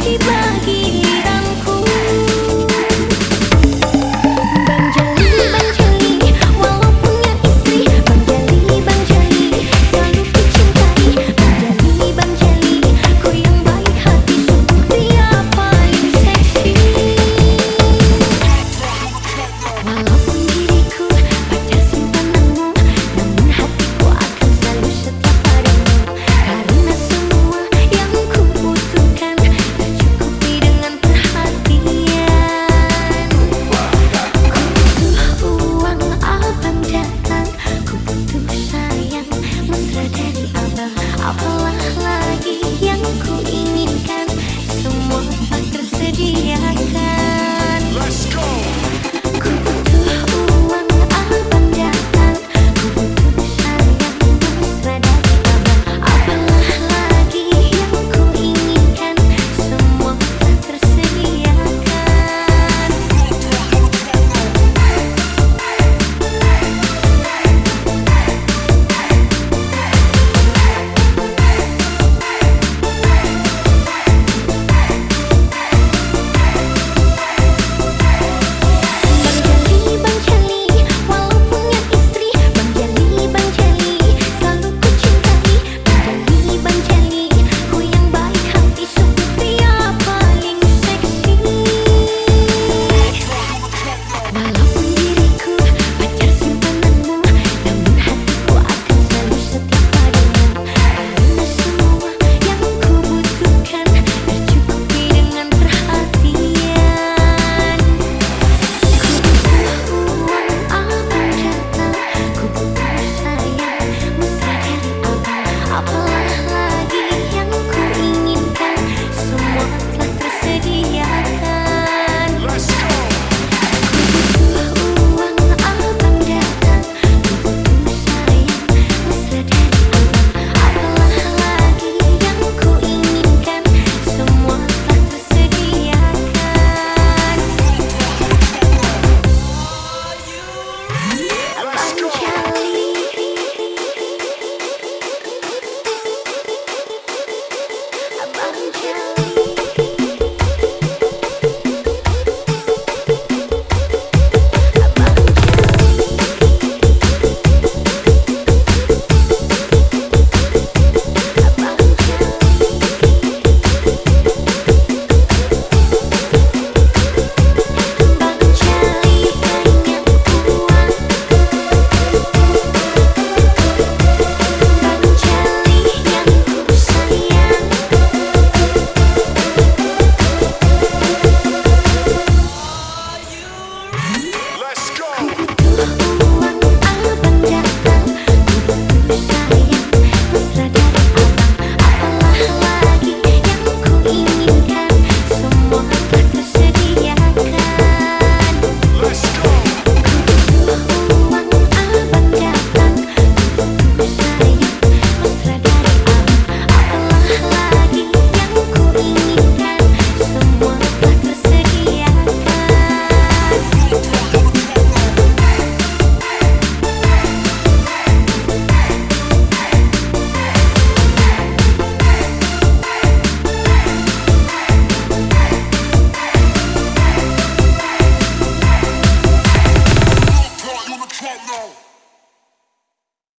keep jadi Apalah lagi yang ku inginkan? Semua tersediakan. Let's